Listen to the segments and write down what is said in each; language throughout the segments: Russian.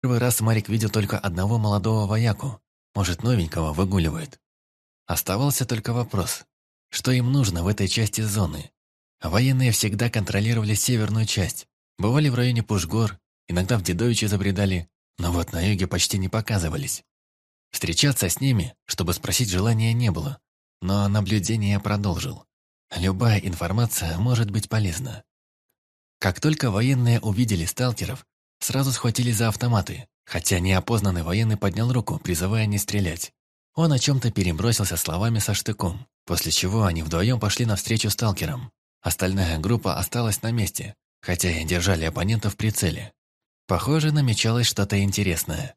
Первый раз Марик видел только одного молодого вояку, может, новенького выгуливает. Оставался только вопрос, что им нужно в этой части зоны. Военные всегда контролировали северную часть, бывали в районе Пушгор, иногда в Дедовиче забредали, но вот на юге почти не показывались. Встречаться с ними, чтобы спросить желания не было, но наблюдение я продолжил. Любая информация может быть полезна. Как только военные увидели сталкеров, сразу схватили за автоматы, хотя неопознанный военный поднял руку, призывая не стрелять. Он о чем-то перебросился словами со штыком, после чего они вдвоем пошли навстречу сталкерам. Остальная группа осталась на месте, хотя и держали оппонента в прицеле. Похоже, намечалось что-то интересное.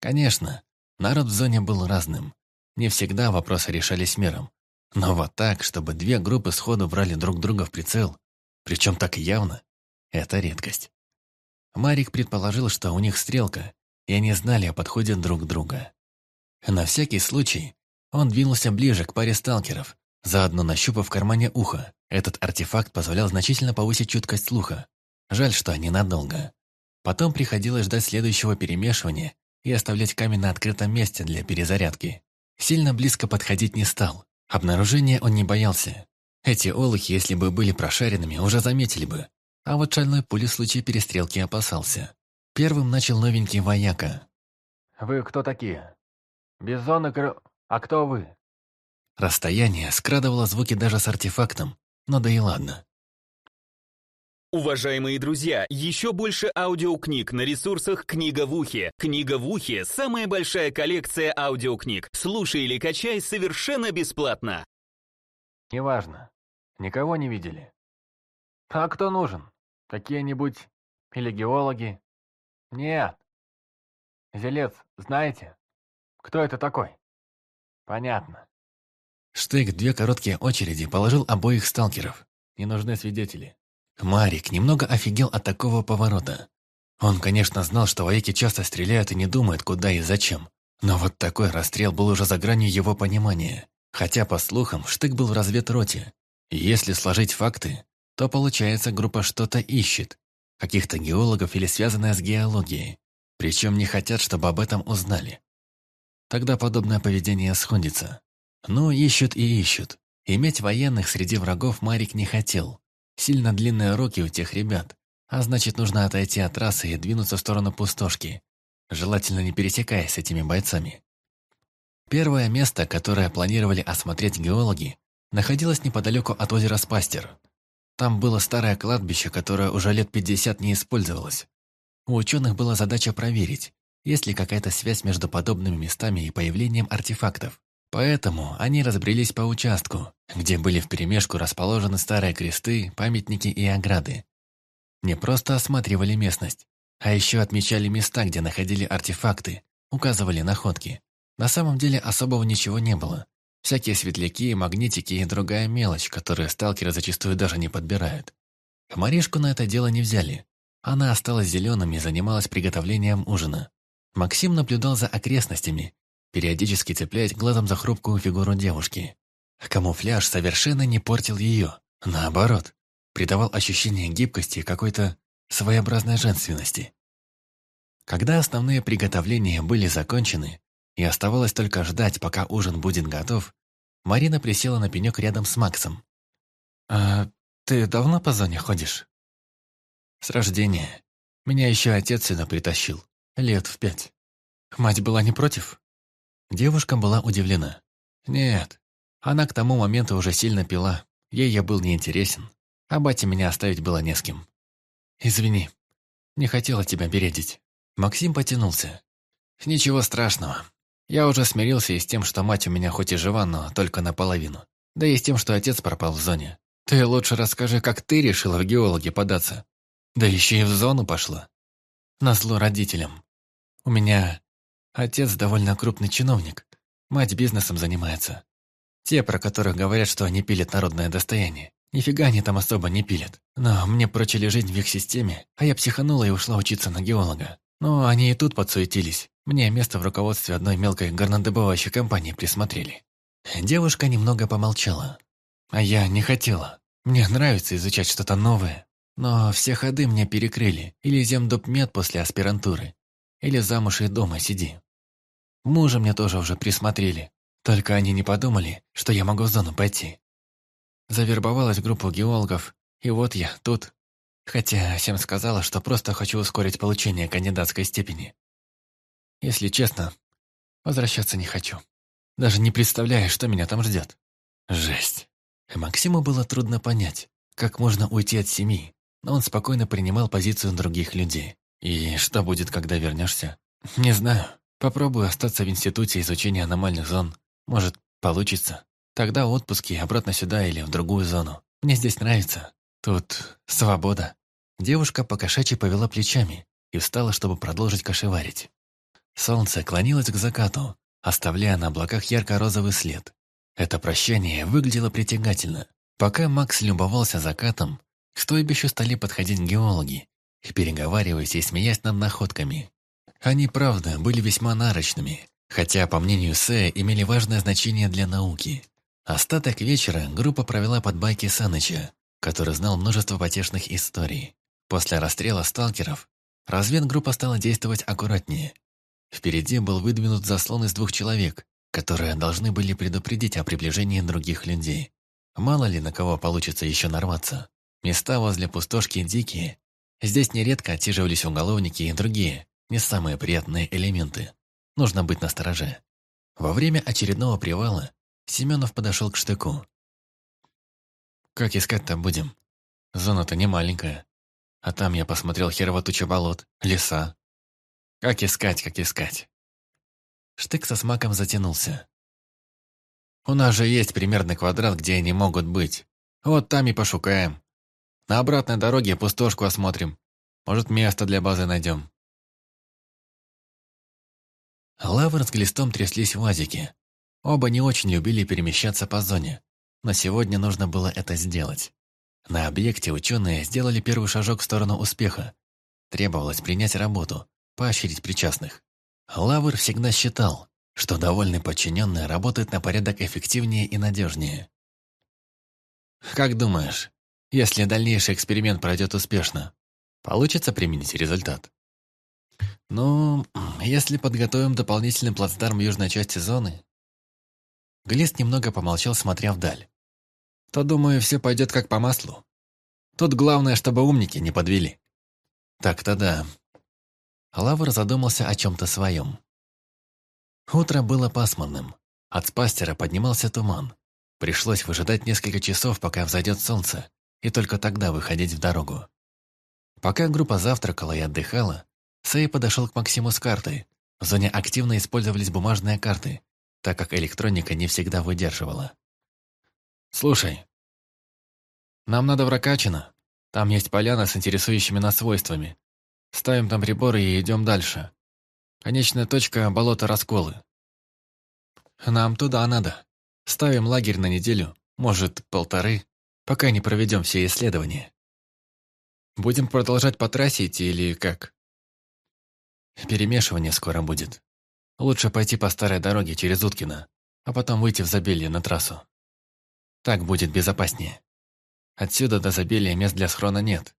Конечно, народ в зоне был разным. Не всегда вопросы решались миром. Но вот так, чтобы две группы сходу брали друг друга в прицел, причем так явно, это редкость. Марик предположил, что у них стрелка, и они знали о подходе друг друга. На всякий случай он двинулся ближе к паре сталкеров, заодно нащупав в кармане ухо. Этот артефакт позволял значительно повысить чуткость слуха. Жаль, что ненадолго. Потом приходилось ждать следующего перемешивания и оставлять камень на открытом месте для перезарядки. Сильно близко подходить не стал. Обнаружения он не боялся. Эти олухи, если бы были прошаренными, уже заметили бы. А вот шальной пули в случае перестрелки опасался. Первым начал новенький вояка. «Вы кто такие? Бизон и кры... А кто вы?» Расстояние скрадывало звуки даже с артефактом, но да и ладно. Уважаемые друзья, еще больше аудиокниг на ресурсах «Книга в ухе». «Книга в ухе» — самая большая коллекция аудиокниг. Слушай или качай совершенно бесплатно. «Неважно. Никого не видели. А кто нужен? Какие-нибудь или геологи? Нет. Зелец, знаете? Кто это такой? Понятно. Штык две короткие очереди положил обоих сталкеров. Не нужны свидетели. Марик немного офигел от такого поворота. Он, конечно, знал, что вояки часто стреляют и не думают, куда и зачем. Но вот такой расстрел был уже за гранью его понимания. Хотя, по слухам, Штык был в разведроте. Если сложить факты, то получается, группа что-то ищет. Каких-то геологов или связанное с геологией. Причем не хотят, чтобы об этом узнали. Тогда подобное поведение сходится. Ну, ищут и ищут. Иметь военных среди врагов Марик не хотел. Сильно длинные руки у тех ребят, а значит, нужно отойти от трассы и двинуться в сторону пустошки, желательно не пересекаясь с этими бойцами. Первое место, которое планировали осмотреть геологи, находилось неподалеку от озера Спастер. Там было старое кладбище, которое уже лет 50 не использовалось. У ученых была задача проверить, есть ли какая-то связь между подобными местами и появлением артефактов. Поэтому они разбрелись по участку, где были вперемешку расположены старые кресты, памятники и ограды. Не просто осматривали местность, а еще отмечали места, где находили артефакты, указывали находки. На самом деле особого ничего не было. Всякие светляки, магнитики и другая мелочь, которую сталкеры зачастую даже не подбирают. Маришку на это дело не взяли. Она осталась зеленым и занималась приготовлением ужина. Максим наблюдал за окрестностями, периодически цепляясь глазом за хрупкую фигуру девушки. Камуфляж совершенно не портил ее. Наоборот, придавал ощущение гибкости и какой-то своеобразной женственности. Когда основные приготовления были закончены, и оставалось только ждать, пока ужин будет готов, Марина присела на пенек рядом с Максом. «А ты давно по зоне ходишь?» «С рождения. Меня еще отец сюда притащил. Лет в пять. Мать была не против?» Девушка была удивлена. «Нет, она к тому моменту уже сильно пила. Ей я был неинтересен, а бате меня оставить было не с кем. Извини, не хотела тебя бередить». Максим потянулся. «Ничего страшного. Я уже смирился и с тем, что мать у меня хоть и жива, но только наполовину. Да и с тем, что отец пропал в зоне. Ты лучше расскажи, как ты решила в геологи податься. Да еще и в зону пошла. Назло родителям. У меня Отец довольно крупный чиновник, мать бизнесом занимается. Те, про которых говорят, что они пилят народное достояние. Нифига они там особо не пилят. Но мне прочили жить в их системе, а я психанула и ушла учиться на геолога. Но они и тут подсуетились. Мне место в руководстве одной мелкой горнодобывающей компании присмотрели. Девушка немного помолчала. А я не хотела. Мне нравится изучать что-то новое. Но все ходы мне перекрыли. Или земдопмед после аспирантуры, Или замуж и дома сиди. Мужа мне тоже уже присмотрели. Только они не подумали, что я могу в зону пойти. Завербовалась группа геологов, и вот я тут. Хотя всем сказала, что просто хочу ускорить получение кандидатской степени. Если честно, возвращаться не хочу. Даже не представляю, что меня там ждет. Жесть. Максиму было трудно понять, как можно уйти от семьи, но он спокойно принимал позицию других людей. И что будет, когда вернешься? Не знаю. Попробую остаться в институте изучения аномальных зон. Может, получится. Тогда отпуски обратно сюда или в другую зону. Мне здесь нравится. Тут свобода. Девушка покошачьи повела плечами и встала, чтобы продолжить кошеварить. Солнце клонилось к закату, оставляя на облаках ярко-розовый след. Это прощание выглядело притягательно. Пока Макс любовался закатом, к стойбищу стали подходить геологи, переговариваясь и смеясь над находками. Они, правда, были весьма нарочными, хотя, по мнению Сэя, имели важное значение для науки. Остаток вечера группа провела под байки Саныча, который знал множество потешных историй. После расстрела сталкеров разведгруппа стала действовать аккуратнее. Впереди был выдвинут заслон из двух человек, которые должны были предупредить о приближении других людей. Мало ли на кого получится еще нарваться. Места возле пустошки дикие. Здесь нередко отсиживались уголовники и другие, не самые приятные элементы. Нужно быть настороже. Во время очередного привала Семенов подошел к штыку. «Как искать-то будем? Зона-то не маленькая. А там я посмотрел херово туча болот, леса. Как искать, как искать?» Штык со смаком затянулся. «У нас же есть примерный квадрат, где они могут быть. Вот там и пошукаем. На обратной дороге пустошку осмотрим. Может, место для базы найдем». Лавр с глистом тряслись в вазике. Оба не очень любили перемещаться по зоне, но сегодня нужно было это сделать. На объекте ученые сделали первый шажок в сторону успеха. Требовалось принять работу, поощрить причастных. Лавр всегда считал, что довольный подчиненный работает на порядок эффективнее и надежнее. «Как думаешь, если дальнейший эксперимент пройдет успешно, получится применить результат?» «Ну, если подготовим дополнительный плацдарм южной части зоны...» Глист немного помолчал, смотря вдаль. «То, думаю, все пойдет как по маслу. Тут главное, чтобы умники не подвели». «Так-то да». Лавр задумался о чем-то своем. Утро было пасмурным. От спастера поднимался туман. Пришлось выжидать несколько часов, пока взойдет солнце, и только тогда выходить в дорогу. Пока группа завтракала и отдыхала, Сэй подошел к Максиму с картой. В зоне активно использовались бумажные карты, так как электроника не всегда выдерживала. «Слушай, нам надо в Ракачино. Там есть поляна с интересующими нас свойствами. Ставим там приборы и идем дальше. Конечная точка – болото Расколы. Нам туда надо. Ставим лагерь на неделю, может, полторы, пока не проведем все исследования. Будем продолжать по трассе идти или как? Перемешивание скоро будет. Лучше пойти по старой дороге через Уткино, а потом выйти в Забелье на трассу. Так будет безопаснее. Отсюда до Забелья мест для схрона нет.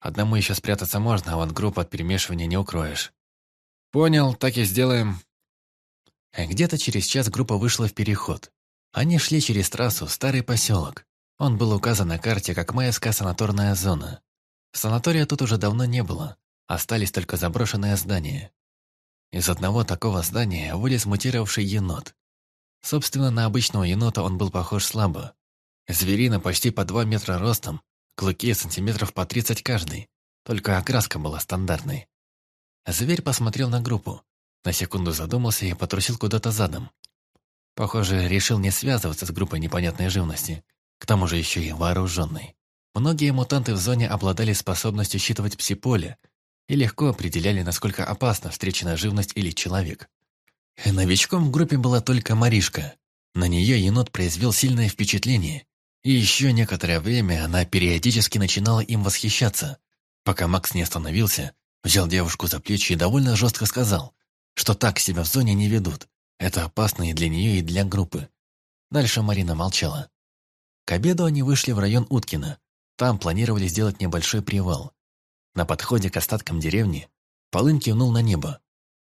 Одному еще спрятаться можно, а вот группу от перемешивания не укроешь. Понял, так и сделаем. Где-то через час группа вышла в переход. Они шли через трассу в старый поселок. Он был указан на карте как майская санаторная зона. Санатория тут уже давно не было. Остались только заброшенные здания. Из одного такого здания вылез мутировавший енот. Собственно, на обычного енота он был похож слабо. Зверина почти по 2 метра ростом, клыки сантиметров по 30 каждый, только окраска была стандартной. Зверь посмотрел на группу, на секунду задумался и потрусил куда-то задом. Похоже, решил не связываться с группой непонятной живности, к тому же еще и вооруженной. Многие мутанты в зоне обладали способностью считывать псиполе и легко определяли, насколько опасна встреченная живность или человек. Новичком в группе была только Маришка. На нее енот произвел сильное впечатление, и еще некоторое время она периодически начинала им восхищаться, пока Макс не остановился, взял девушку за плечи и довольно жестко сказал, что так себя в зоне не ведут. Это опасно и для нее, и для группы. Дальше Марина молчала. К обеду они вышли в район Уткина. Там планировали сделать небольшой привал. На подходе к остаткам деревни Полын кивнул на небо,